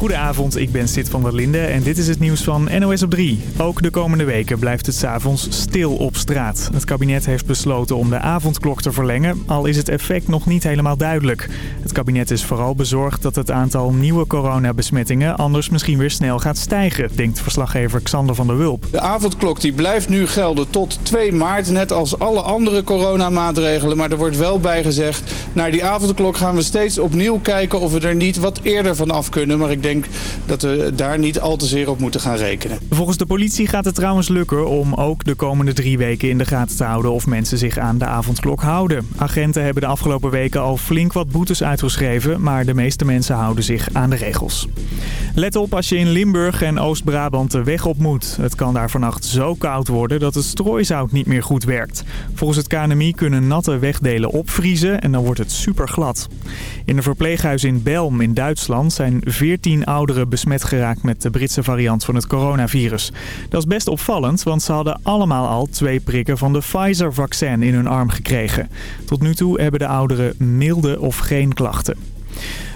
Goedenavond, ik ben Sid van der Linde en dit is het nieuws van NOS op 3. Ook de komende weken blijft het s'avonds stil op straat. Het kabinet heeft besloten om de avondklok te verlengen, al is het effect nog niet helemaal duidelijk. Het kabinet is vooral bezorgd dat het aantal nieuwe coronabesmettingen anders misschien weer snel gaat stijgen, denkt verslaggever Xander van der Wulp. De avondklok die blijft nu gelden tot 2 maart, net als alle andere coronamaatregelen. Maar er wordt wel bij gezegd, naar die avondklok gaan we steeds opnieuw kijken of we er niet wat eerder van af kunnen. Maar ik denk dat we daar niet al te zeer op moeten gaan rekenen. Volgens de politie gaat het trouwens lukken om ook de komende drie weken in de gaten te houden of mensen zich aan de avondklok houden. Agenten hebben de afgelopen weken al flink wat boetes uitgeschreven, maar de meeste mensen houden zich aan de regels. Let op als je in Limburg en Oost-Brabant de weg op moet. Het kan daar vannacht zo koud worden dat het strooizout niet meer goed werkt. Volgens het KNMI kunnen natte wegdelen opvriezen en dan wordt het super glad. In een verpleeghuis in Belm in Duitsland zijn 14 ouderen besmet geraakt met de Britse variant van het coronavirus. Dat is best opvallend, want ze hadden allemaal al twee prikken van de Pfizer-vaccin in hun arm gekregen. Tot nu toe hebben de ouderen milde of geen klachten.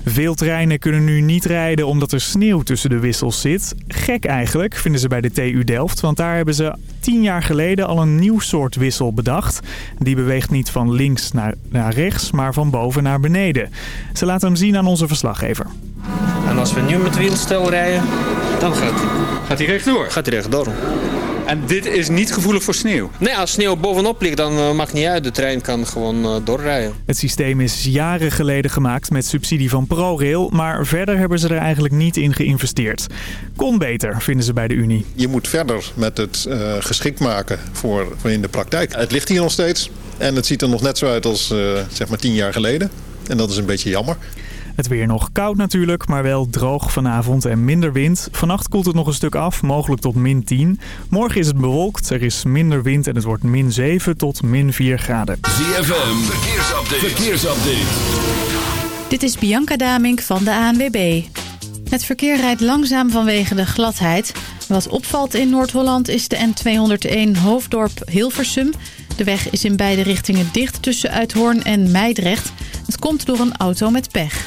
Veel treinen kunnen nu niet rijden omdat er sneeuw tussen de wissels zit. Gek eigenlijk, vinden ze bij de TU Delft. Want daar hebben ze tien jaar geleden al een nieuw soort wissel bedacht. Die beweegt niet van links naar, naar rechts, maar van boven naar beneden. Ze laten hem zien aan onze verslaggever. En als we nu met wielstel rijden, dan gaat hij. Gaat hij rechtdoor? Gaat hij rechtdoor. En dit is niet gevoelig voor sneeuw? Nee, als sneeuw bovenop ligt, dan uh, maakt niet uit. De trein kan gewoon uh, doorrijden. Het systeem is jaren geleden gemaakt met subsidie van ProRail. Maar verder hebben ze er eigenlijk niet in geïnvesteerd. Kon beter, vinden ze bij de Unie. Je moet verder met het uh, geschikt maken voor, voor in de praktijk. Het ligt hier nog steeds. En het ziet er nog net zo uit als zeg maar tien jaar geleden. En dat is een beetje jammer. Het weer nog koud natuurlijk, maar wel droog vanavond en minder wind. Vannacht koelt het nog een stuk af, mogelijk tot min 10. Morgen is het bewolkt, er is minder wind en het wordt min 7 tot min 4 graden. ZFM, verkeersupdate. verkeersupdate. Dit is Bianca Damink van de ANWB. Het verkeer rijdt langzaam vanwege de gladheid. Wat opvalt in Noord-Holland is de N201 Hoofddorp-Hilversum. De weg is in beide richtingen dicht tussen Uithoorn en Meidrecht. Het komt door een auto met pech.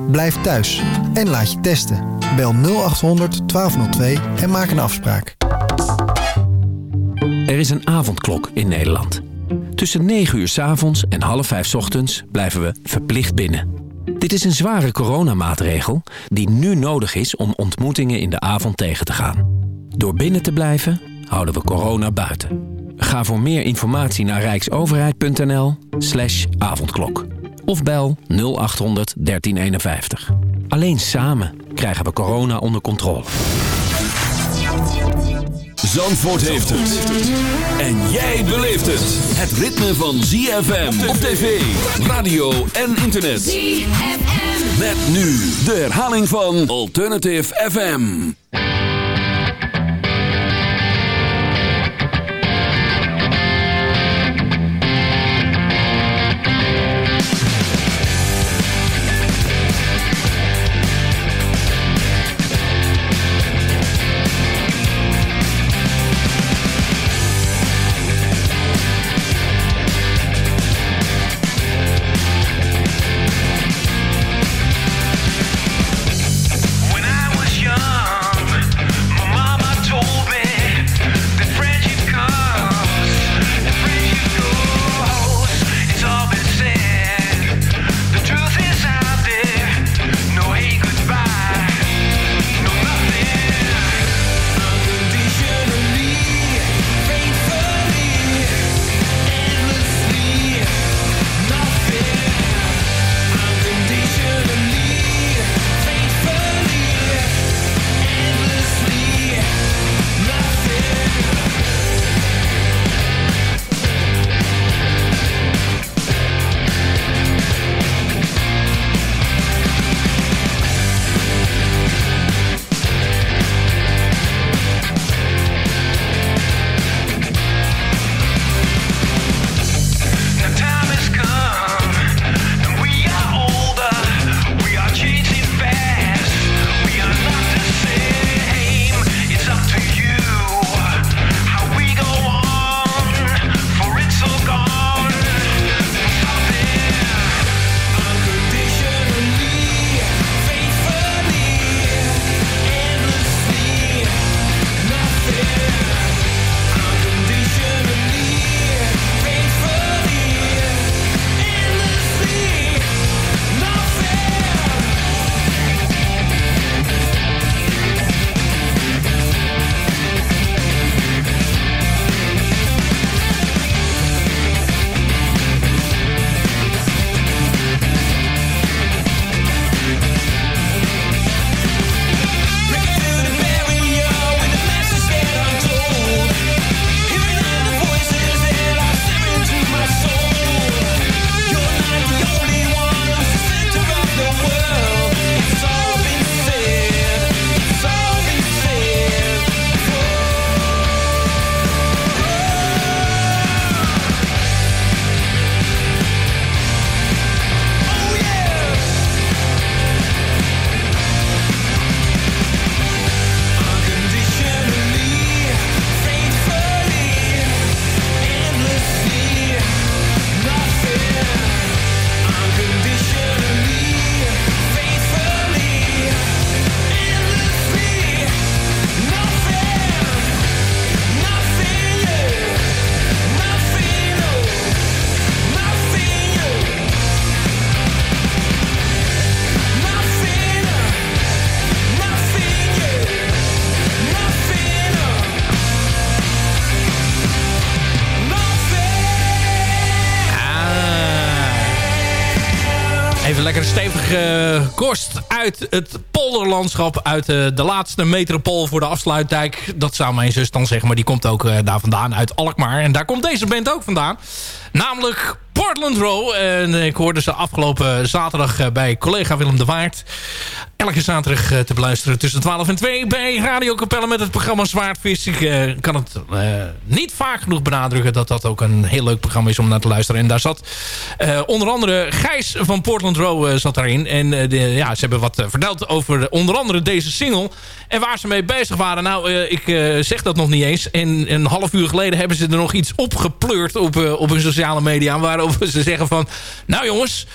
blijf thuis en laat je testen. Bel 0800 1202 en maak een afspraak. Er is een avondklok in Nederland. Tussen 9 uur s avonds en half 5 s ochtends blijven we verplicht binnen. Dit is een zware coronamaatregel die nu nodig is om ontmoetingen in de avond tegen te gaan. Door binnen te blijven houden we corona buiten. Ga voor meer informatie naar rijksoverheid.nl slash avondklok. Of bel 0800 1351. Alleen samen krijgen we corona onder controle. Zandvoort heeft het. En jij beleeft het. Het ritme van ZFM op tv, radio en internet. ZFM. Met nu de herhaling van Alternative FM. Uit het polderlandschap. Uit de laatste metropool voor de afsluitdijk. Dat zou mijn zus dan zeggen, maar die komt ook daar vandaan, uit Alkmaar. En daar komt deze band ook vandaan. Namelijk Portland Row. En ik hoorde ze afgelopen zaterdag bij collega Willem de Waard elke zaterdag te beluisteren tussen 12 en 2 bij Radio Capelle met het programma Zwaardvis. Ik uh, kan het niet vaak genoeg benadrukken dat dat ook een heel leuk programma is om naar te luisteren. En daar zat onder andere Gijs van Portland Row zat daarin. En de, ja, ze hebben wat verteld over onder andere deze single. En waar ze mee bezig waren. Nou, ik zeg dat nog niet eens. En een half uur geleden hebben ze er nog iets opgepleurd op, op hun sociale media. Waarover ze zeggen van... Nou jongens,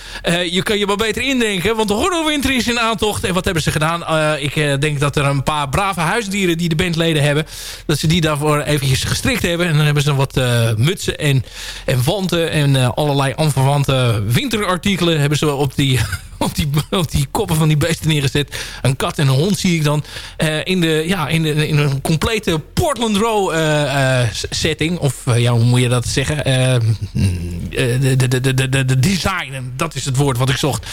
je kan je maar beter indenken. Want de horrorwinter is in aantocht. En wat hebben ze gedaan? Uh, ik uh, denk dat er een paar brave huisdieren die de bandleden hebben... dat ze die daarvoor eventjes gestrikt hebben. En dan hebben ze wat mutsen en, en wanten en allerlei onverwante winterartikelen... hebben ze op die, op die, op die koppen van die beesten neergezet. Een kat en een hond zie ik dan. Uh, in, de, ja, in, de, in een complete Portland Row uh, uh, setting. Of ja, hoe moet je dat zeggen? de, de, de, de, de design. Dat is het woord wat ik zocht.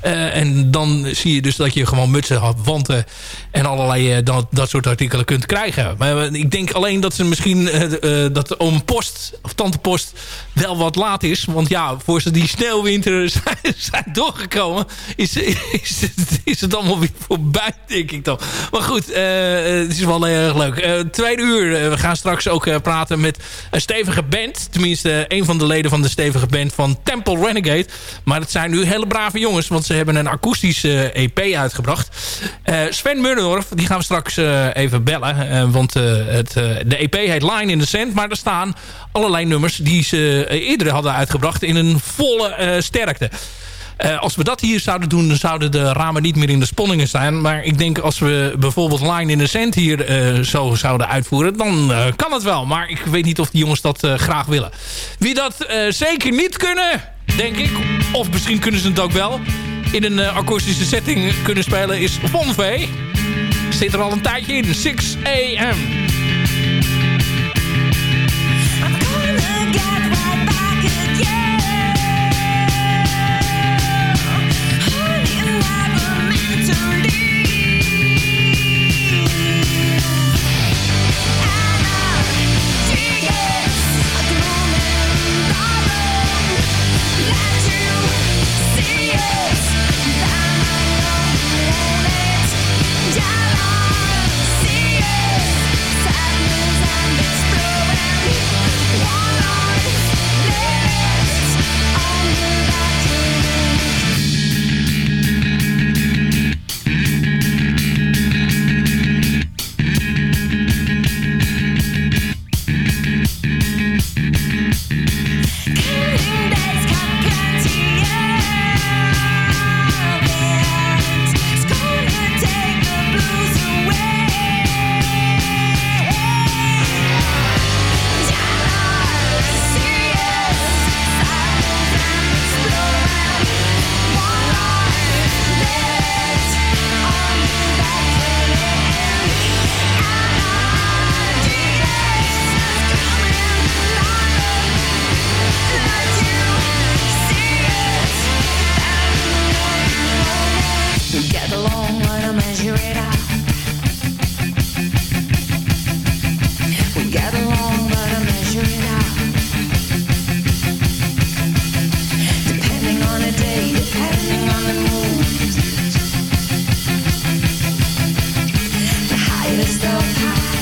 en dan zie je dus dat je gewoon mutsen, wanten en allerlei dat, dat soort artikelen kunt krijgen. Maar ik denk alleen dat ze misschien dat om post of tante post wel wat laat is. Want ja, voor ze die sneeuwwinter zijn, zijn doorgekomen is, is, is het allemaal weer voorbij, denk ik dan. Maar goed, uh, het is wel erg leuk. Uh, tweede uur, uh, we gaan straks ook praten met een stevige band. Tenminste, een van de leden van de stevige band van Temple Renegade. Maar het zijn nu hele brave jongens, want ze hebben een akoestische EP uitgebracht. Sven Murdorf, die gaan we straks even bellen. want het, de EP heet Line in the Sand, maar er staan allerlei nummers die ze eerder hadden uitgebracht in een volle sterkte. Uh, als we dat hier zouden doen, dan zouden de ramen niet meer in de sponningen staan. Maar ik denk als we bijvoorbeeld Line in the Sand hier uh, zo zouden uitvoeren, dan uh, kan het wel. Maar ik weet niet of die jongens dat graag willen. Wie dat zeker niet kunnen, denk ik, of misschien kunnen ze het ook wel, in een akoestische setting kunnen spelen, is Von V. Zit er al een tijdje in, 6 a.m. highest of high.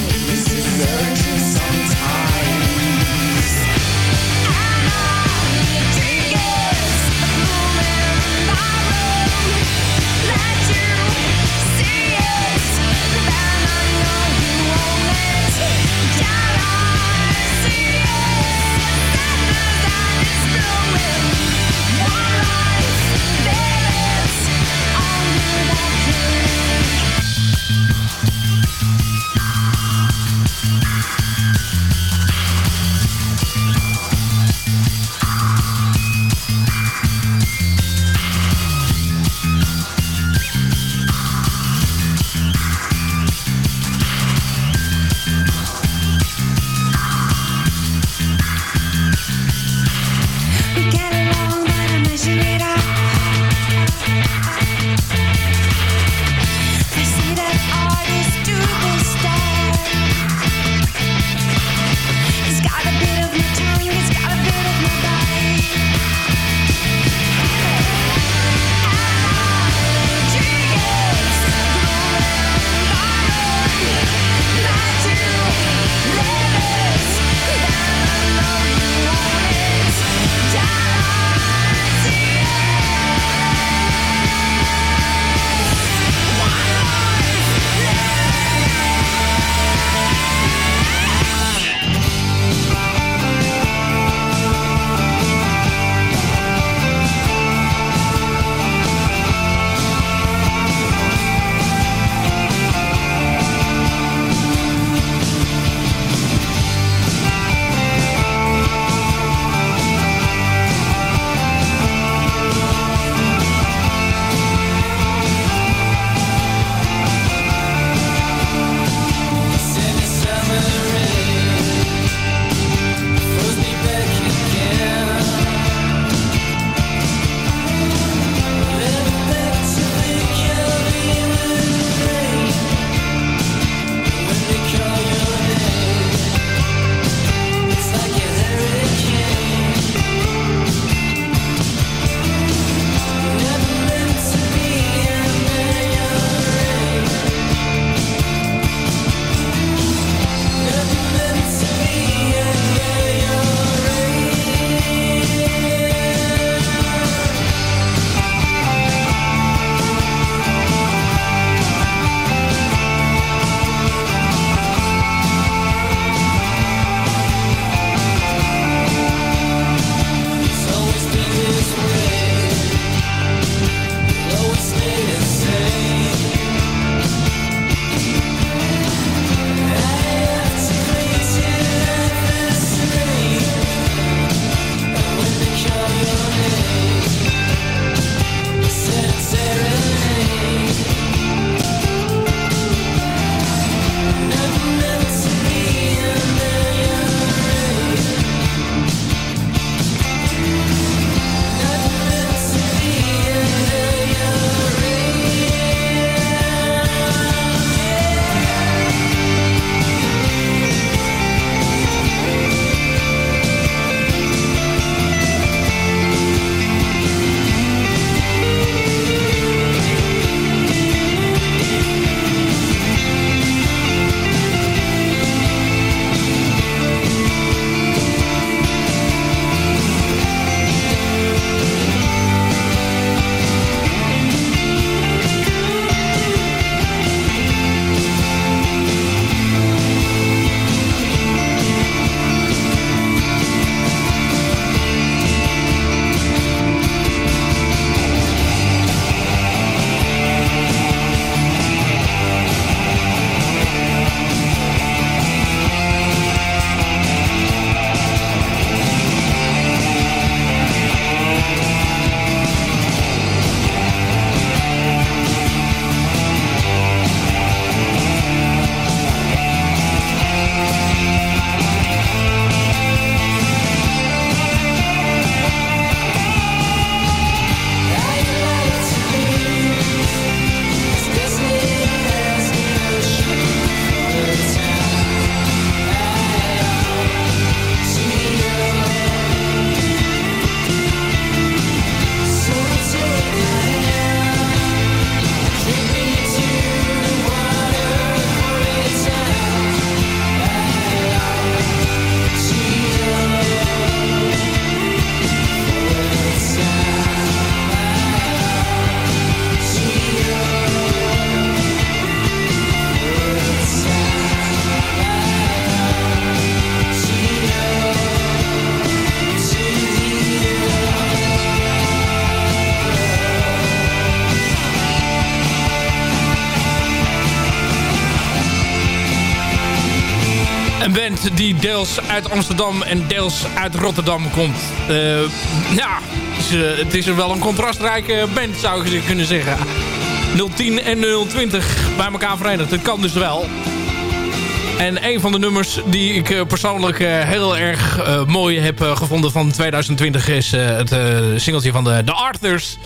Die deels uit Amsterdam en deels uit Rotterdam komt. Uh, ja, het is, is wel een contrastrijke band zou je kunnen zeggen. 010 en 020 bij elkaar verenigd. Dat kan dus wel. En een van de nummers die ik persoonlijk heel erg mooi heb gevonden van 2020 is het singeltje van de, de Arthurs.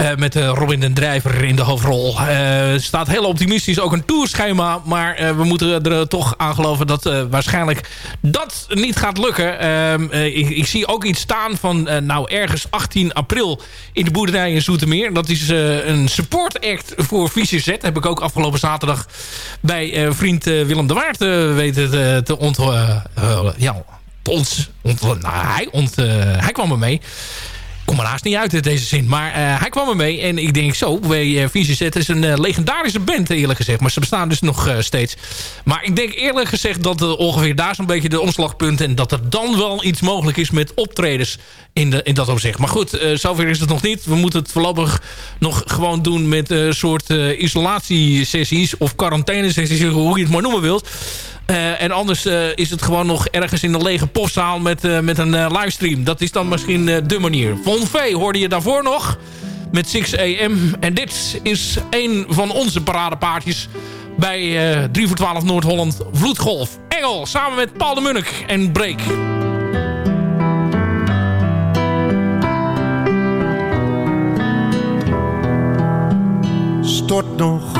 Uh, met uh, Robin den Drijver in de hoofdrol. Uh, staat heel optimistisch ook een tourschema. Maar we moeten er toch aan geloven dat waarschijnlijk dat niet gaat lukken. Ehm, ik, ik, zie ook iets staan van nou ergens 18 april in de boerderij in Zoetermeer. Dat is een support act voor Visie Z. Heb ik ook afgelopen zaterdag bij vriend Willem de Waard weten te, te ont... ja, ons, nou, hij, hij kwam er mee kom er haast niet uit deze zin. Maar uh, hij kwam er mee en ik denk zo, bij uh, VCZ is een uh, legendarische band eerlijk gezegd. Maar ze bestaan dus nog steeds. Maar ik denk eerlijk gezegd dat ongeveer daar zo'n beetje de omslagpunt... en dat er dan wel iets mogelijk is met optredens in, de, in dat opzicht. Maar goed, zover is het nog niet. We moeten het voorlopig nog gewoon doen met een soort isolatiesessies... of quarantainesessies, hoe je het maar noemen wilt. Uh, en anders uh, is het gewoon nog ergens in een lege popzaal met, uh, met een livestream. Dat is dan misschien de manier. Von V hoorde je daarvoor nog met 6 AM. En dit is een van onze paradepaardjes bij 3 voor 12 Noord-Holland Vloedgolf. Engel samen met Paul de Munnik en Break. Stort nog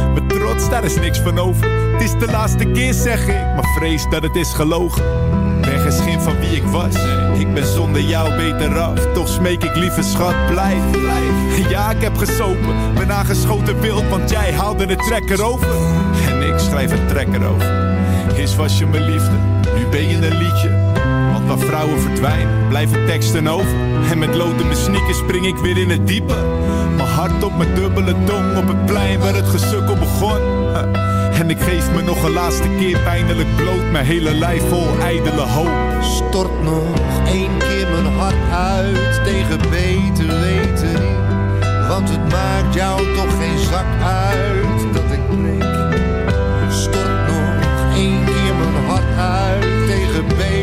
Mijn daar is niks van over het is de laatste keer zeg ik, maar vrees dat het is gelogen. Ben geen schim van wie ik was, ik ben zonder jou beter af. Toch smeek ik lieve schat, blijf. Ja, ik heb gesopen, ben aangeschoten wild, want jij haalde de trekker over. En ik schrijf een trekker over. Eerst was je mijn liefde, nu ben je een liedje. Want waar vrouwen verdwijnen, blijven teksten over. En met lood in mijn sneakers spring ik weer in het diepe. Mijn hart op mijn dubbele tong op het plein waar het gesukkel begon. En ik geef me nog een laatste keer pijnlijk bloot. Mijn hele lijf vol ijdele hoop. Stort nog één keer mijn hart uit tegen beter weten. Want het maakt jou toch geen zak uit dat ik breek. Stort nog één keer mijn hart uit tegen beter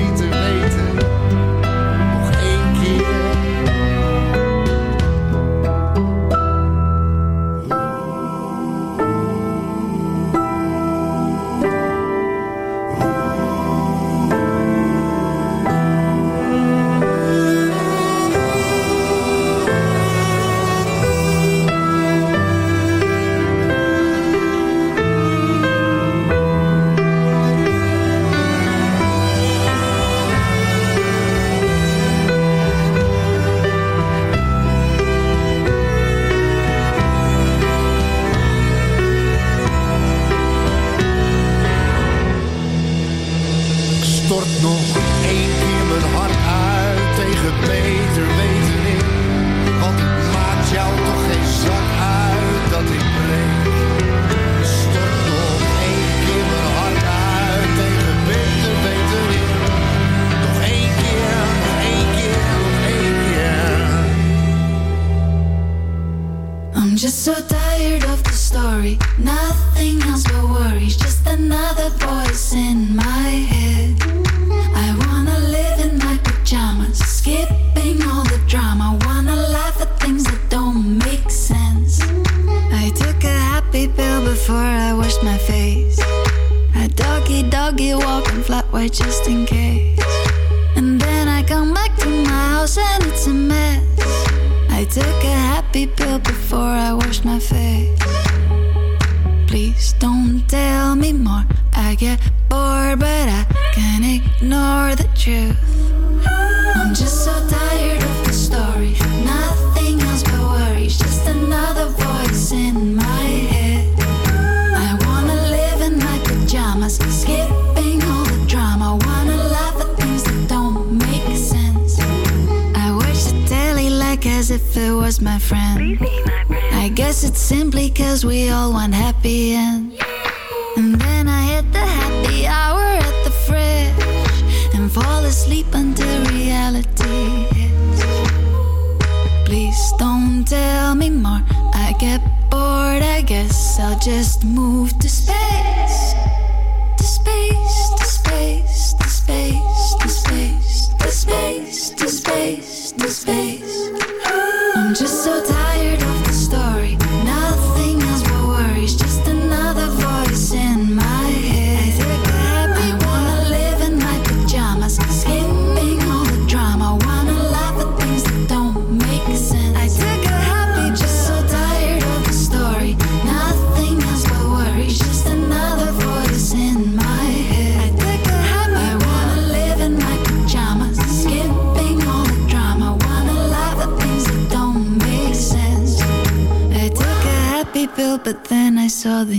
saw the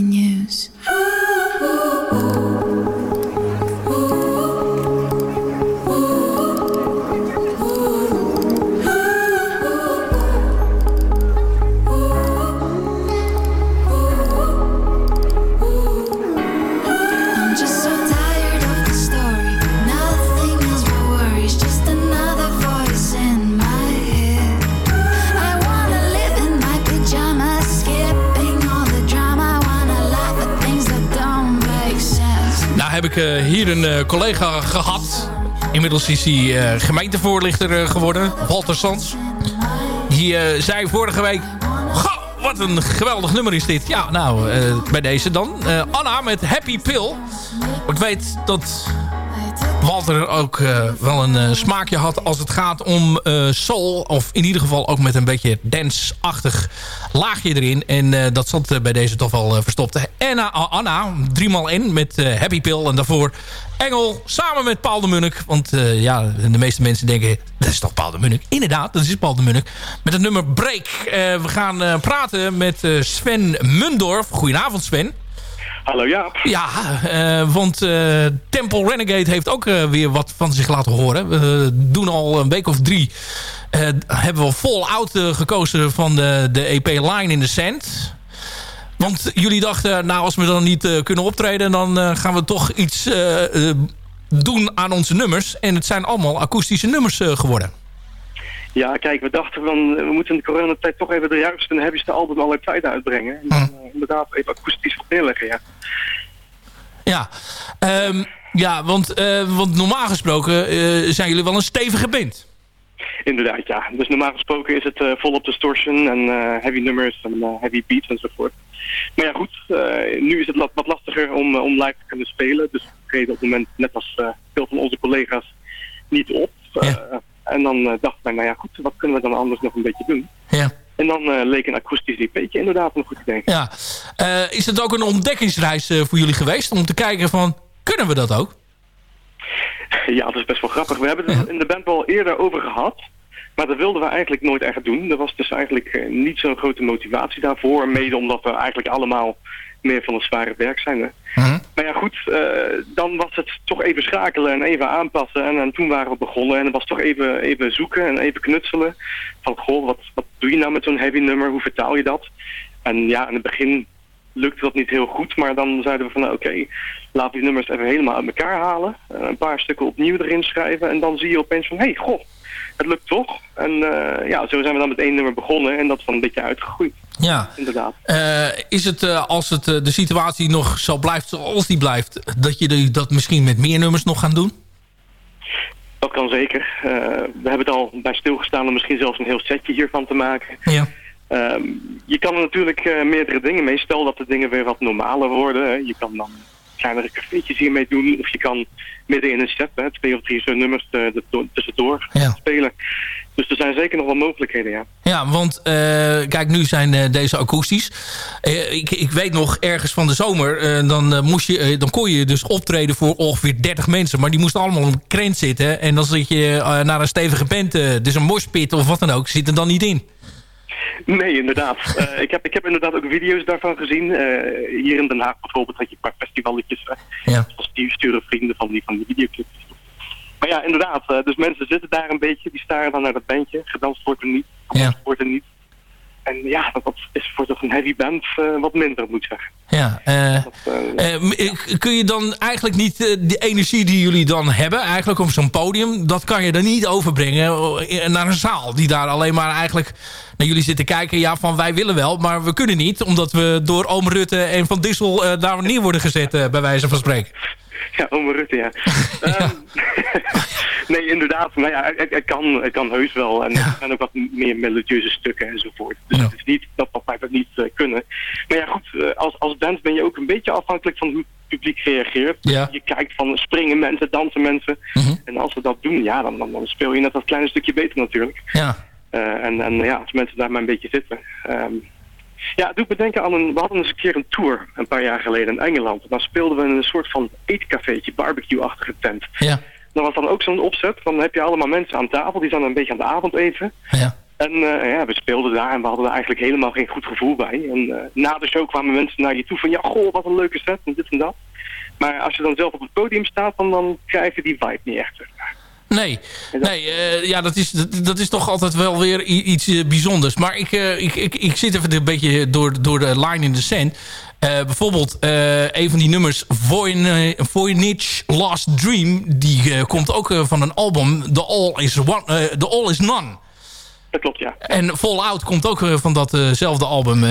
een eh, collega gehad. Inmiddels is hij eh, gemeentevoorlichter eh, geworden. Walter Sands. Die zei vorige week... "Goh, wat een geweldig nummer is dit. Ja, nou, bij deze dan. Anna met Happy Pill. Ik weet dat Walter ook wel een smaakje had als het gaat om eh, soul. Of in ieder geval ook met een beetje dance-achtig laagje erin. En eh, dat zat eh, bij deze toch wel eh, verstopt. Uh, Anna, driemaal in met Happy Pill. En daarvoor Engel samen met Paul de Munnik. Want ja, de meeste mensen denken, dat is toch Paul de Munnik? Inderdaad, dat is Paul de Munnik. Met het nummer Break. We gaan praten met Sven Mundorf. Goedenavond Sven. Hallo Jaap. Ja, eh, want eh, Temple Renegade heeft ook eh, weer wat van zich laten horen. We doen al een week of drie... hebben we vol-out eh, gekozen van de, de EP Line in the Sand. Want jullie dachten, nou als we dan niet kunnen optreden... dan gaan we toch iets doen aan onze nummers. En het zijn allemaal akoestische nummers geworden. Ja, kijk, we dachten van, we moeten in de coronatijd toch even de juiste en heavyste album aller tijden uitbrengen. En dan, eh, inderdaad even akoestisch wat neerleggen, ja. Ja, Ehm, ja want, eh, want normaal gesproken eh, zijn jullie wel een stevige band. Inderdaad, ja. Dus normaal gesproken is het eh, volop distortion en eh, heavy nummers en eh, heavy beats enzovoort. Maar ja, goed, eh, nu is het wat, lastiger om, eh, om live te kunnen spelen. Dus we treden op het moment, net als eh, veel van onze collega's, niet op. Eh, en dan eh, dachten wij, nou ja, goed, wat kunnen we dan anders nog een beetje doen? Ja. En dan eh, leek een akoestisch EP'tje inderdaad een goed idee. Ja. Eh, is het ook een ontdekkingsreis voor jullie geweest? Om te kijken van, kunnen we dat ook? Ja, dat is best wel grappig. We hebben het in de band wel eerder over gehad. Maar dat wilden we eigenlijk nooit echt doen. Er was dus eigenlijk niet zo'n grote motivatie daarvoor. Mede omdat we eigenlijk allemaal meer van het zware werk zijn. Hè. Maar ja goed, eh, dan was het toch even schakelen en even aanpassen. En, en toen waren we begonnen en het was toch even, even zoeken en even knutselen. Van goh, wat, wat doe je nou met zo'n heavy nummer? Hoe vertaal je dat? En ja, in het begin lukte dat niet heel goed. Maar dan zeiden we van nou, oké, laten we die nummers even helemaal uit elkaar halen. Eh, een paar stukken opnieuw erin schrijven. En dan zie je opeens van, hé, hey, goh, het lukt toch. En eh, ja, zo zijn we dan met één nummer begonnen en dat is dan een beetje uitgegroeid. Ja. Inderdaad. Eh, is het, eh, als het, eh, de situatie nog zo blijft zoals die blijft... dat je dat misschien met meer nummers nog gaan doen? Dat kan zeker. We hebben het al bij stilgestaan om misschien zelfs een heel setje hiervan te maken. Ja. Ehm, je kan er natuurlijk meerdere dingen mee. Stel dat de dingen weer wat normaler worden. Hè. Je kan dan kleinere cafeetjes hiermee doen. Of je kan midden in een set, hè, twee of drie zo'n nummers eh, er tussendoor spelen. Dus er zijn zeker nog wel mogelijkheden, ja. Ja, want eh, kijk, nu zijn eh, deze akoestisch. Ik, ik weet nog, ergens van de zomer... dan, moest je, dan kon je dus optreden voor ongeveer 30 mensen. Maar die moesten allemaal op een krent zitten. En dan zit je naar een stevige band... dus een moshpit of wat dan ook, zit er dan niet in. Nee, inderdaad. Eh, ik, heb, ik heb inderdaad ook video's daarvan gezien. Eh, hier in Den Haag bijvoorbeeld had je een paar festivalletjes. Uh, ja. Die sturen vrienden van die, van die videoclips. Maar ja, inderdaad. dus mensen zitten daar een beetje. Die staren dan naar dat bandje. Gedanst wordt er niet. Ja. wordt er niet. En ja, dat, is voor toch een heavy band uh, wat minder, moet ik zeggen. Ja, uh, dat, uh, kun je dan eigenlijk niet de energie die jullie dan hebben, eigenlijk op zo'n podium, dat kan je dan niet overbrengen naar een zaal die daar alleen maar eigenlijk naar jullie zitten kijken. Ja, van wij willen wel, maar we kunnen niet, omdat we door Oom Rutte en Van Dissel daar neer worden gezet, bij wijze van spreken. Ja, Oom Rutte, ja. um, nee, inderdaad. Maar ja, het, het, kan, het kan heus wel. En er zijn ook wat meer melodieuze stukken enzovoort. Dus het is niet dat wij dat niet uh, kunnen. Maar ja, goed, uh, als, als band ben je ook een beetje afhankelijk van hoe het publiek reageert. Je kijkt van springen mensen, dansen mensen. Mm -hmm. En als ze dat doen, ja, dan, dan, dan, speel je net dat kleine stukje beter natuurlijk. Ja. Uh, en, en ja, als mensen daar maar een beetje zitten... Um, ja, het doet me denken aan een... We hadden eens een keer een tour, een paar jaar geleden in Engeland. Dan speelden we in een soort van eetcafeetje, barbecue-achtige tent. Ja. Dan was dan ook zo'n opzet. Dan heb je allemaal mensen aan tafel, die zijn een beetje aan de avond eten. Ja. En uh, ja, we speelden daar en we hadden er eigenlijk helemaal geen goed gevoel bij. En uh, na de show kwamen mensen naar je toe van... Ja, goh, wat een leuke set en dit en dat. Maar als je dan zelf op het podium staat, dan, dan krijg je die vibe niet echt. Nee, nee uh, ja, dat, is, dat, dat, is toch altijd wel weer iets uh, bijzonders. Maar ik, uh, ik, ik, ik zit even een beetje door, door de line in the sand. bijvoorbeeld een van die nummers, Voynich Last Dream... die komt ook van een album, The All Is, one, The All Is None. Dat klopt, ja. En Fallout komt ook van datzelfde album.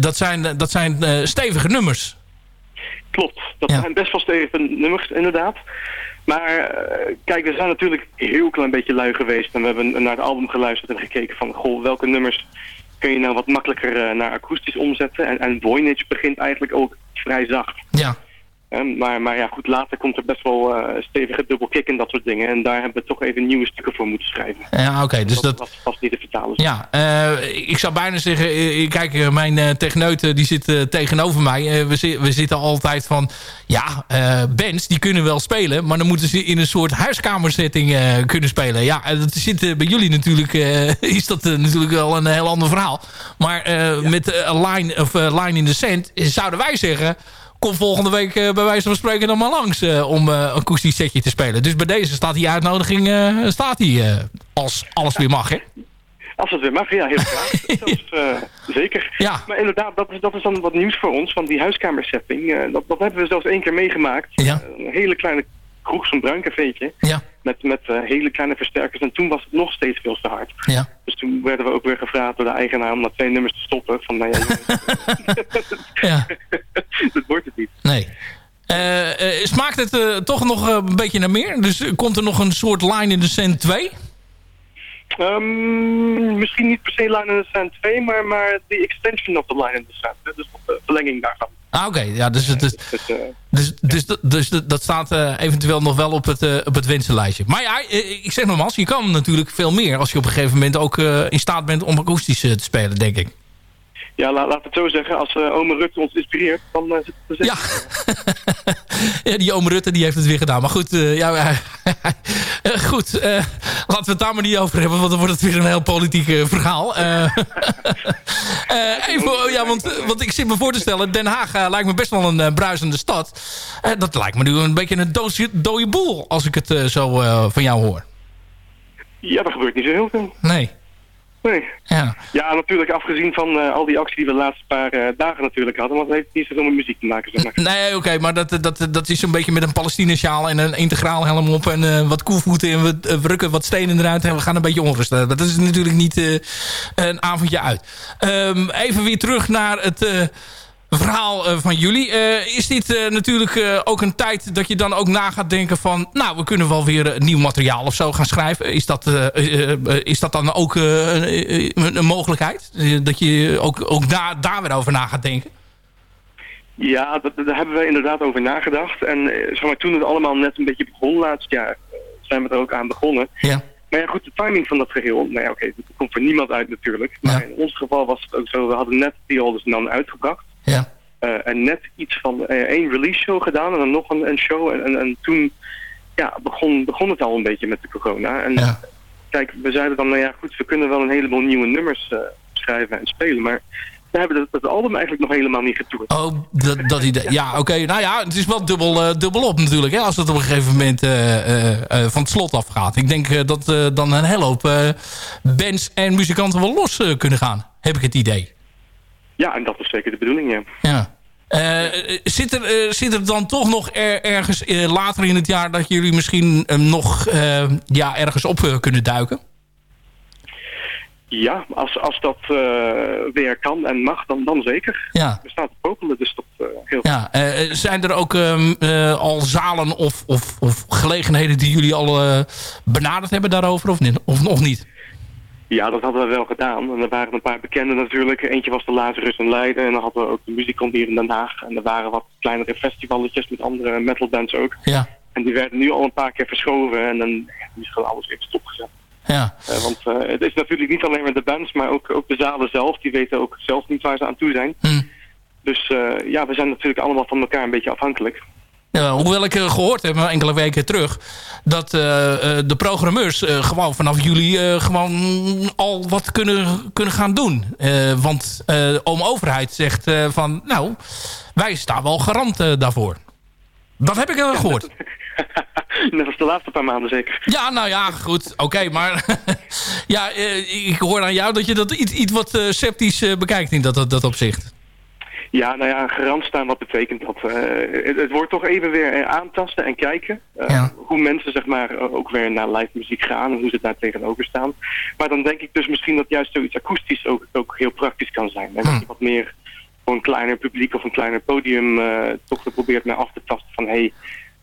dat zijn, dat zijn stevige nummers. Klopt, dat ja. zijn best wel stevige nummers, inderdaad. Maar uh, kijk, we zijn natuurlijk heel klein beetje lui geweest. En we hebben naar het album geluisterd en gekeken van... Goh, welke nummers kun je nou wat makkelijker uh, naar akoestisch omzetten? En, en begint eigenlijk ook vrij zacht. Ja. Um, maar, maar ja, goed, later komt er best wel uh, stevige dubbelkick en dat soort dingen. En daar hebben we toch even nieuwe stukken voor moeten schrijven. Ja, oké. Okay, dus dat, was vast niet te vertalen. Ja, uh, ik zou bijna zeggen... kijk, mijn uh, techneut die zit tegenover mij. we, zi we zitten altijd van... Ja, bands die kunnen wel spelen... maar dan moeten ze in een soort huiskamersetting kunnen spelen. Ja, dat zit bij jullie natuurlijk... is dat natuurlijk wel een heel ander verhaal. Maar ja. met line, of, line in the Sand zouden wij zeggen kom volgende week uh, bij wijze van spreken dan maar langs uh, om uh, een akoestisch setje te spelen. Dus bij deze staat die uitnodiging staat die, als alles weer mag, hè? Als het weer mag, ja, heel graag. Zelfs, zeker. Ja. Maar inderdaad, dat is, dat is dan wat nieuws voor ons, van die huiskamersetting. dat, dat hebben we zelfs één keer meegemaakt. Ja. een hele kleine kroeg, zo'n bruin cafeetje. Ja. Met, met uh, hele kleine versterkers. En toen was het nog steeds veel te hard. Ja. Dus toen werden we ook weer gevraagd door de eigenaar om na twee nummers te stoppen. Van, nou ja, ja. dat wordt het niet. Nee. Uh, uh, smaakt het toch nog een beetje naar meer? Dus komt er nog een soort Line in the Sand 2? Um, misschien niet per se Line in the Sand 2, maar, maar de extension of the Line in the Sand. Dus de verlenging daarvan. Ah, oké. Ja, dus, het, dus, dus, dus, dus, dat staat uh, eventueel nog wel op het, uh, op het wensenlijstje. Maar ja, ik zeg nogmaals, je kan natuurlijk veel meer... als je op een gegeven moment ook uh, in staat bent om akoestisch te spelen, denk ik. Ja, la, laat het zo zeggen. Als uh, ome Rutte ons inspireert, dan uh, zit het Ja. ja, die ome Rutte die heeft het weer gedaan. Maar goed, uh, ja, goed laten we het daar maar niet over hebben. Want dan wordt het weer een heel politiek verhaal. even, ja, want, want ik zit me voor te stellen. Den Haag lijkt me best wel een bruisende stad. dat lijkt me nu een beetje een doosje, dode boel. Als ik het zo van jou hoor. Ja, dat gebeurt niet zo heel veel. Nee. Nee. Ja. ja, natuurlijk afgezien van uh, al die actie die we de laatste paar uh, dagen natuurlijk hadden. Want het heeft niet zoveel met muziek te maken. Zeg maar. Nee, oké, okay, maar dat, dat, dat is een beetje met een Palestina-sjaal en een integraal helm op. En uh, wat koevoeten en we, rukken wat stenen eruit en we gaan een beetje onrusten. Dat is natuurlijk niet een avondje uit. Um, even weer terug naar het verhaal uh, van jullie. Uh, is dit uh, natuurlijk ook een tijd dat je dan ook na gaat denken van... nou, we kunnen wel weer nieuw materiaal of zo gaan schrijven. Is dat, is dat dan ook een, een, mogelijkheid? dat je ook, ook daar, daar weer over na gaat denken? Ja, daar hebben we inderdaad over nagedacht. En zeg maar, toen het allemaal net een beetje begon laatst jaar... zijn we er ook aan begonnen. Ja. Maar ja, goed, de timing van dat geheel... Nou ja, oké, dat komt voor niemand uit natuurlijk. Maar ja. in ons geval was het ook zo... we hadden net The Oldest Nan uitgebracht. Ja. Uh, en net iets van uh, één release show gedaan en dan nog een, een show. En, en, en, toen ja, begon, begon het al een beetje met de corona. En ja. kijk, we zeiden dan, nou ja goed, we kunnen wel een heleboel nieuwe nummers uh, schrijven en spelen. Maar we hebben het album eigenlijk nog helemaal niet getoerd. Oh, dat, dat idee. Ja, oké. Nou ja, het is wel dubbel, uh, dubbel op natuurlijk. Hè, als het op een gegeven moment uh, uh, van het slot afgaat. Ik denk dat dan een hele hoop bands en muzikanten wel los kunnen gaan. Heb ik het idee. Ja, en dat is zeker de bedoeling, ja. Ja. zit, er, zit er dan toch nog er, ergens later in het jaar... dat jullie misschien nog ja, ergens op kunnen duiken? Ja, als, als dat weer kan en mag, dan, dan zeker. Ja. We staan te popelen, dus dat heel ja. Zijn er ook um, al zalen of, of, of gelegenheden die jullie al benaderd hebben daarover of, niet, of nog niet? Ja, dat hadden we wel gedaan. En er waren een paar bekenden natuurlijk. Eentje was de Lazarus in Leiden. En dan hadden we ook de hier in Den Haag. En er waren wat kleinere festivalletjes met andere metalbands ook. Ja. En die werden nu al een paar keer verschoven. En dan ja, is gewoon alles weer stopgezet. Ja. Uh, want uh, het is natuurlijk niet alleen maar de bands, maar ook, ook de zalen zelf. Die weten ook zelf niet waar ze aan toe zijn. Hm. Dus uh, ja, we zijn natuurlijk allemaal van elkaar een beetje afhankelijk. Hoewel ik gehoord heb enkele weken terug... dat de programmeurs gewoon vanaf juli gewoon al wat kunnen, kunnen gaan doen. want oom overheid zegt van... nou, wij staan wel garant daarvoor. Dat heb ik wel gehoord. Net als de laatste paar maanden zeker. Ja, nou ja, goed. Oké, okay, maar ja, ik hoor aan jou dat je dat iets, iets wat uh, sceptisch bekijkt in dat, dat, dat opzicht. Ja, nou ja, garant staan, wat betekent dat? Uh, het, het, wordt toch even weer aantasten en kijken. Uh, ja. Hoe mensen zeg maar ook weer naar live muziek gaan en hoe ze daar tegenover staan. Maar dan denk ik dus misschien dat juist zoiets akoestisch ook, ook heel praktisch kan zijn. En dat je wat meer voor een kleiner publiek of een kleiner podium toch probeert mij af te tasten van... Hey,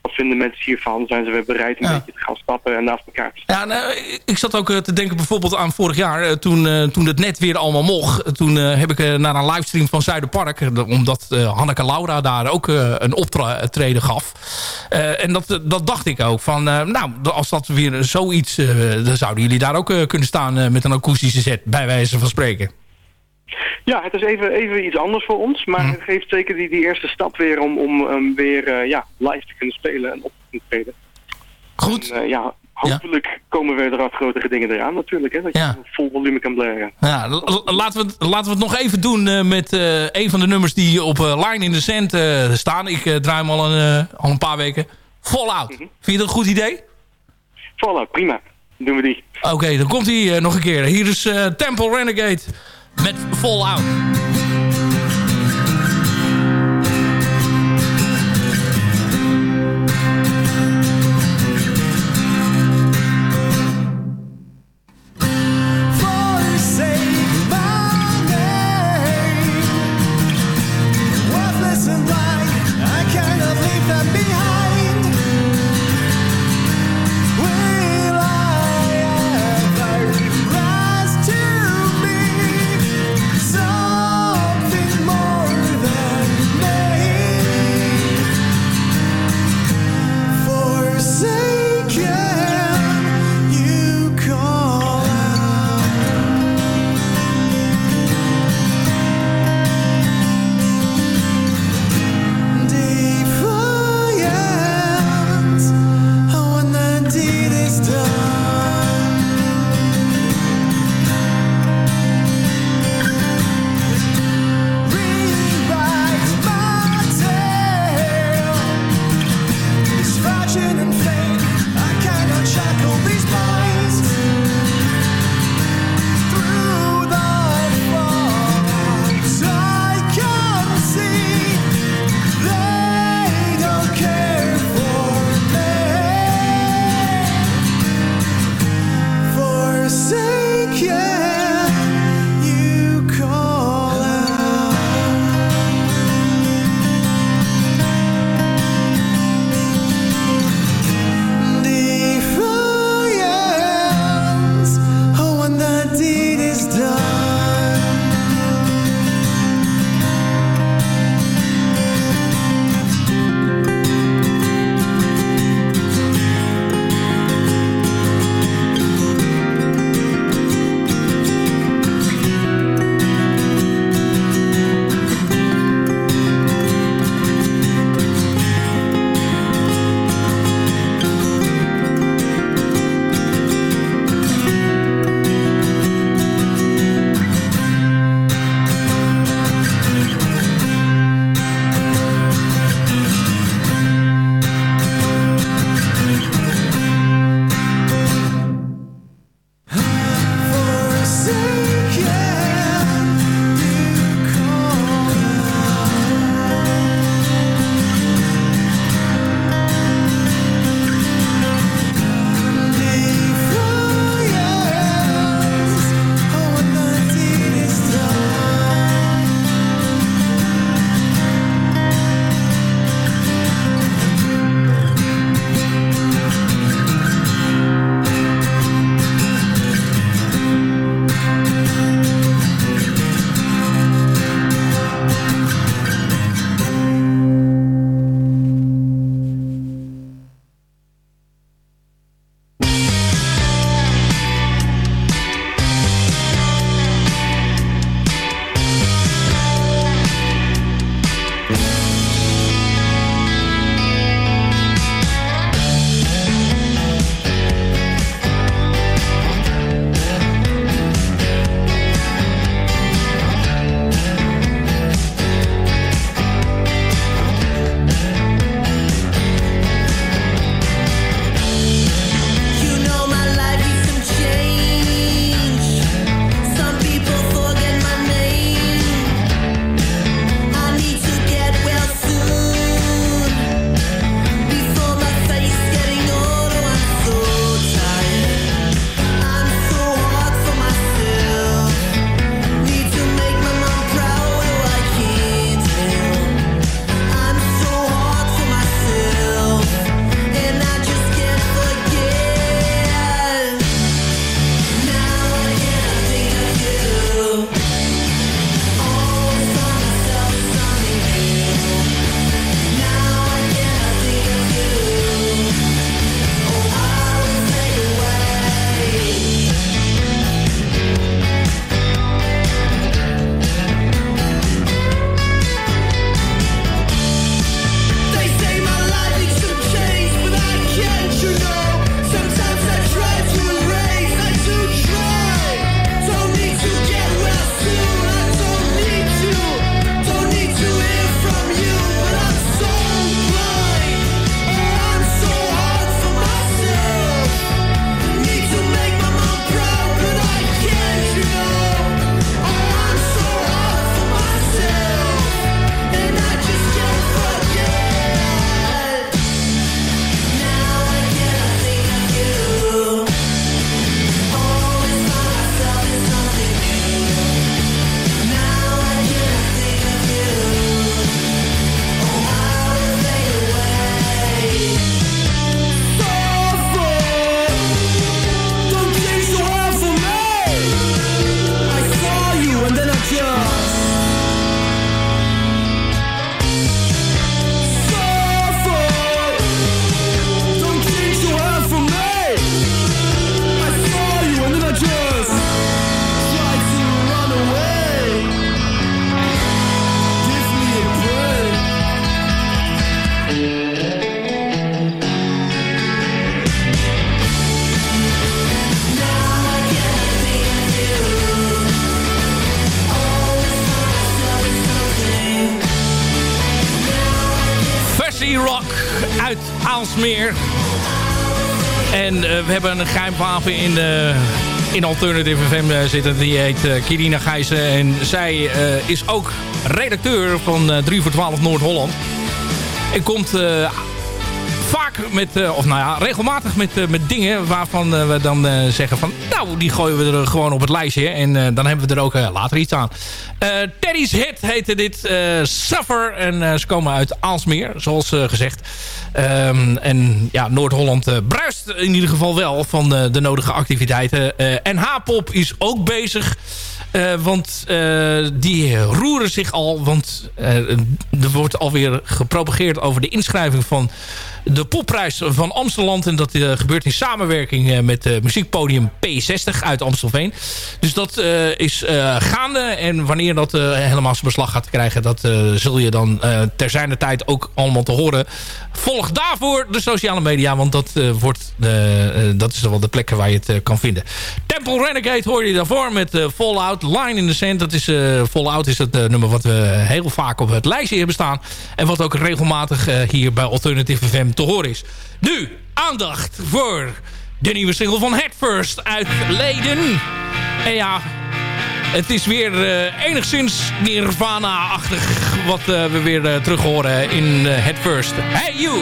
wat vinden mensen hiervan? Zijn ze weer bereid een ja. beetje te gaan stappen en naast elkaar te? Ja, nou, ik zat ook uh, te denken bijvoorbeeld aan vorig jaar. Uh, toen, uh, toen het net weer allemaal mocht. toen heb ik naar een livestream van Zuiderpark. omdat Hanneke Laura daar ook een optreden gaf. en dat, dat dacht ik ook. Van, nou, als dat weer zoiets... dan zouden jullie daar ook kunnen staan met een akoestische set. Bij wijze van spreken. Ja, het is even, even iets anders voor ons. Maar het geeft zeker die, die eerste stap weer om, om um, weer uh, ja, live te kunnen spelen en op te kunnen treden. Goed. En, uh, ja, hopelijk ja. komen weer er grotere dingen eraan natuurlijk. Hè, dat ja. je vol volume kan blaren. Ja, laten, we het, laten we het nog even doen uh, met een van de nummers die op Line in the Sand staan. Ik draai hem al een, al een paar weken. Fallout. Mm -hmm. Vind je dat een goed idee? Fallout, prima. Doen we die. Oké, okay, dan komt hij nog een keer. Hier is Temple Renegade met Fallout. Hebben een geheimwapen in, in Alternative FM zitten. Die heet Kirina Gijzen. En zij is ook redacteur van 3 voor 12 Noord-Holland. En komt vaak met, uh, of nou ja, regelmatig met, uh, met dingen waarvan uh, we dan zeggen van... nou, die gooien we er gewoon op het lijstje en dan hebben we er ook later iets aan. Teddy's Hit heette dit, Suffer. En ze komen uit Aalsmeer, zoals gezegd. Um, en ja, Noord-Holland bruist in ieder geval wel van de nodige activiteiten. en H-pop is ook bezig... Want die roeren zich al. Want er wordt alweer gepropageerd over de inschrijving van de popprijs van Amsterdam. En dat uh, gebeurt in samenwerking uh, met uh, muziekpodium P60 uit Amstelveen. Dus dat is gaande. En wanneer dat helemaal zijn beslag gaat krijgen... dat zul je dan ter tijd ook allemaal te horen. Volg daarvoor de sociale media. Want dat, wordt, dat is wel de plekken waar je het kan vinden. Temple Renegade hoor je daarvoor met Fallout. Line in the Sand. Dat is, Fallout is het nummer wat we heel vaak op het lijstje hebben staan. En wat ook regelmatig hier bij Alternative FM te horen is. Nu, aandacht voor de nieuwe single van Headfirst uit Leiden. En ja, het is weer uh, enigszins Nirvana-achtig wat uh, we weer uh, terug horen in Headfirst. Hey you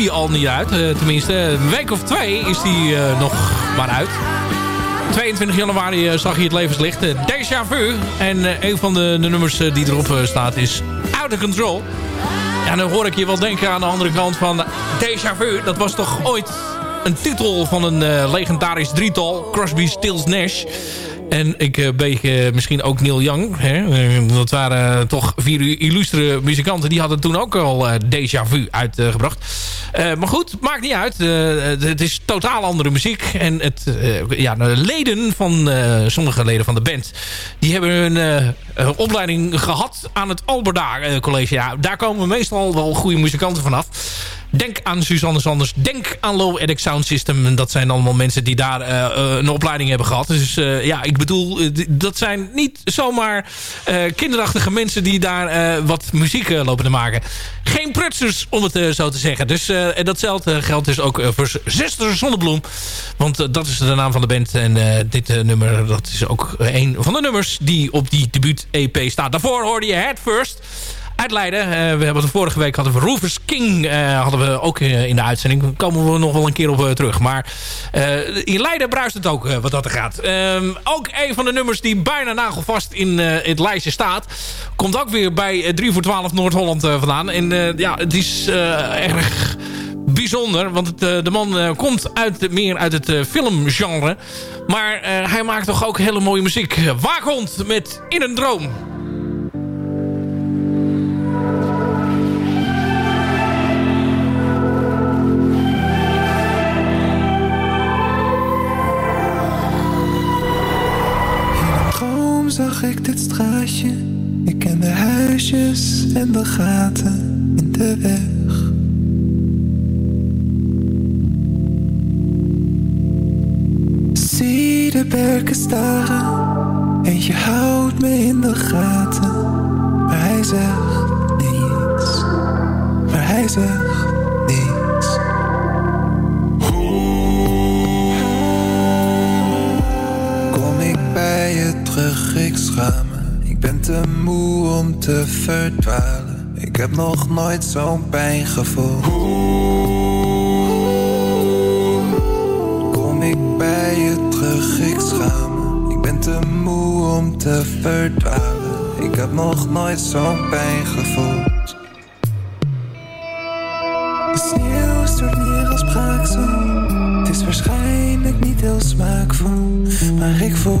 hij al niet uit. Eh, tenminste, een week of twee is die eh, nog maar uit. 22 januari eh, zag hij het levenslicht. Deja Vu. En een van de, de nummers die erop staat is Out of Control. Ja, dan hoor ik je wel denken aan de andere kant van Deja. Dat was toch ooit een titel van een legendarisch drietal. Crosby, Stills, Nash. En ik eh, beetje misschien ook Neil Young. Hè? Eh, Dat waren toch vier illustere muzikanten. Die hadden toen ook al eh, Deja Vu uitgebracht. Eh, maar goed, maakt niet uit. Eh, het is totaal andere muziek. En het, eh, ja, de leden van, eh, sommige leden van de band... die hebben hun eh, eh, opleiding gehad aan het Alberda eh, College. Ja, daar komen meestal wel goede muzikanten vanaf. Denk aan Suzanne Sanders. Denk aan Low Edit Sound System. En dat zijn allemaal mensen die daar eh, eh, een opleiding hebben gehad. Dus eh, ja, ik bedoel, dat zijn niet zomaar kinderachtige mensen die daar wat muziek lopen te maken. Geen prutsers, om het zo te zeggen. Dus en datzelfde geldt dus ook voor Zuster Zonnebloem. Want dat is de naam van de band. En dit nummer, dat is ook een van de nummers die op die debuut-EP staat. Daarvoor hoorde je Head First uit Leiden. Eh, we hebben het vorige week hadden we Rufus King eh, hadden we ook eh, in de uitzending. Daar komen we nog wel een keer op terug. Maar in Leiden bruist het ook wat dat er gaat. Ehm, ook een van de nummers die bijna nagelvast in het lijstje staat. Komt ook weer bij eh, 3 voor 12 Noord-Holland vandaan. En ja, het is erg bijzonder. Want het, de man komt uit, meer uit het filmgenre. Maar hij maakt toch ook hele mooie muziek. Waakhond met In een Droom. Ik dit straatje. Ik ken de huisjes en de gaten in de weg. Zie de berken staren. Eentje houdt me in de gaten. Maar hij zegt niets. Maar hij zegt verdwalen. Ik heb nog nooit zo'n pijn gevoeld. Kom ik bij je terug, ik schaam me. Ik ben te moe om te verdwalen. Ik heb nog nooit zo'n pijn gevoeld. De sneeuw stort neer als. Het is waarschijnlijk niet heel smaakvol, maar ik voel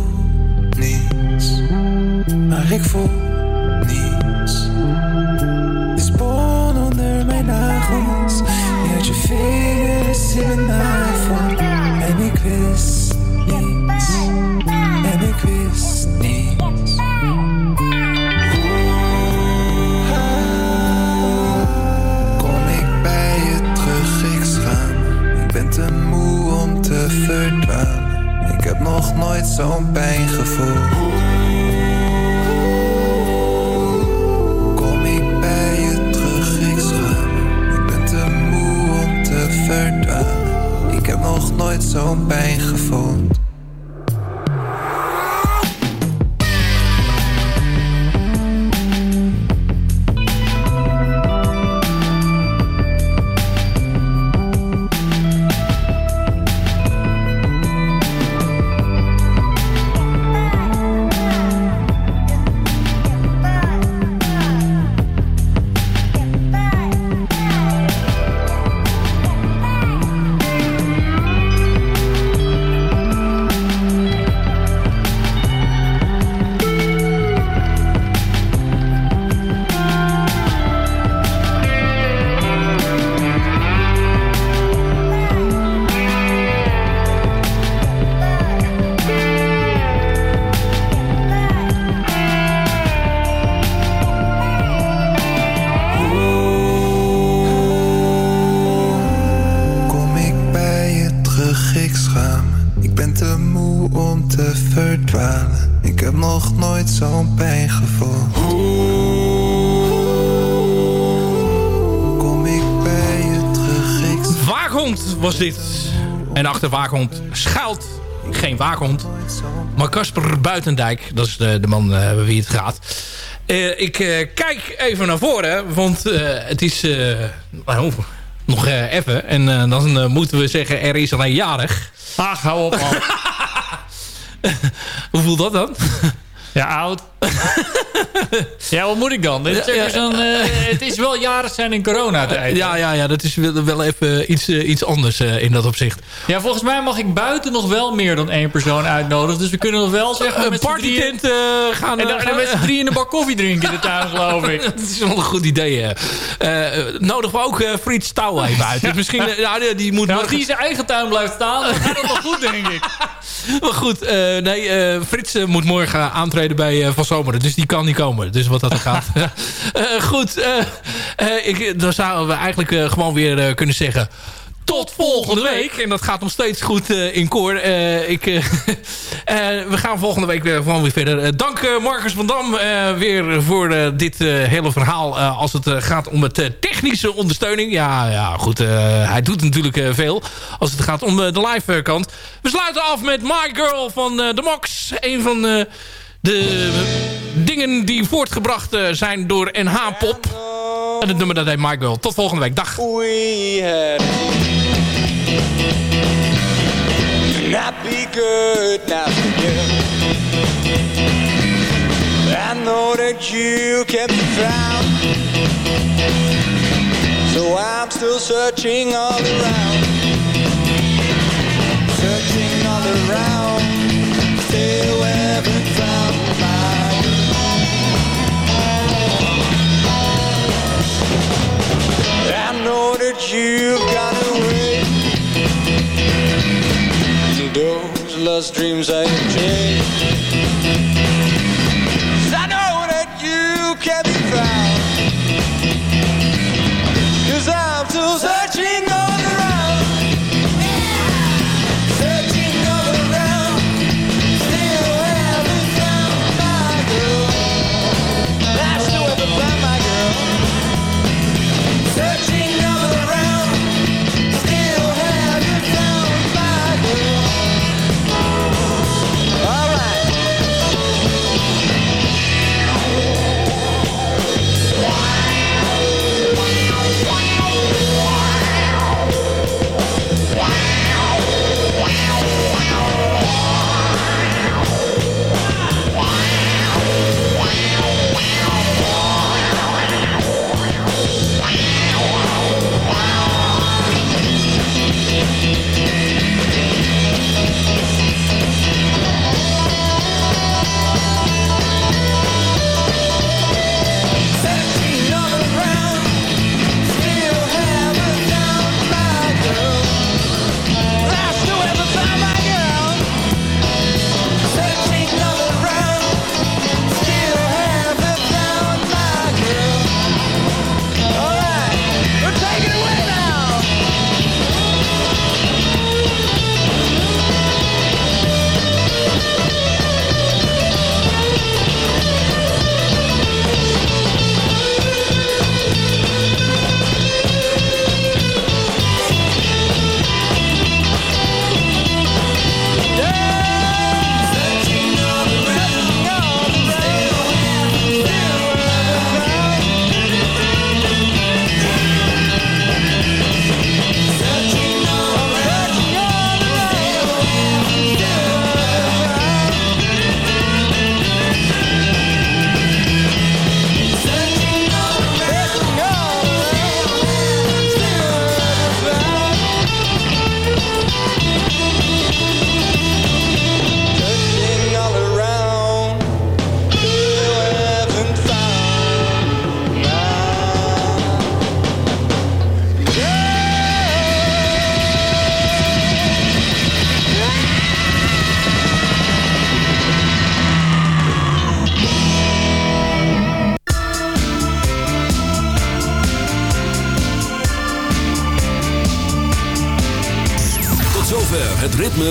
niets. Maar ik voel was dit. En achter Waakhond schuilt geen waakhond. Maar Casper Buitendijk, dat is de, de man eh, bij wie het gaat. Eh, ik eh, kijk even naar voren, want het is nou, nog even. En dan moeten we zeggen, er is alleen jarig. Ach, hou op man. Hoe voelt dat dan? Ja, oud. ja, wat moet ik dan? Ja, ja. eh, het is wel jarig zijn in coronatijd. Ja, ja, ja, dat is wel wel even iets, eh, iets anders eh, in dat opzicht. Ja, volgens mij mag ik buiten nog wel meer dan één persoon uitnodigen. Dus we kunnen nog wel zeggen... Een partytent eh, gaan... En dan, met z'n drieën een bak koffie drinken in de tuin, geloof ik. dat is wel een goed idee. eh. Eh, nodigen we ook eh Frits Touw even uit. Dus misschien, eh, ja, die- moet Nou, als die zijn eigen tuin blijft staan, dan gaat het nog goed, denk ik. Maar goed, eh, nee, eh, Frits eh, moet morgen aantreden bij eh, Van Zomeren. Dus die kan niet komen. Dus wat dat gaat. Eh, goed, eh, eh, ik, dan zouden we eigenlijk gewoon weer kunnen zeggen... Tot volgende week. En dat gaat nog steeds goed in koor. Ik, we gaan volgende week weer, gewoon weer verder. Dank Marcus van Dam weer voor dit hele verhaal. als het gaat om het technische ondersteuning. Ja, ja goed. hij doet natuurlijk veel. Als het gaat om de live kant. We sluiten af met My Girl van de Mox. Een van de dingen die voortgebracht eh, zijn door NH Pop. En het nummer dat heet My Girl. Tot volgende week. Dag. not be good now. I know that you kept it found. So I'm still searching all around. Searching all around. You've gone away. Those lost dreams I have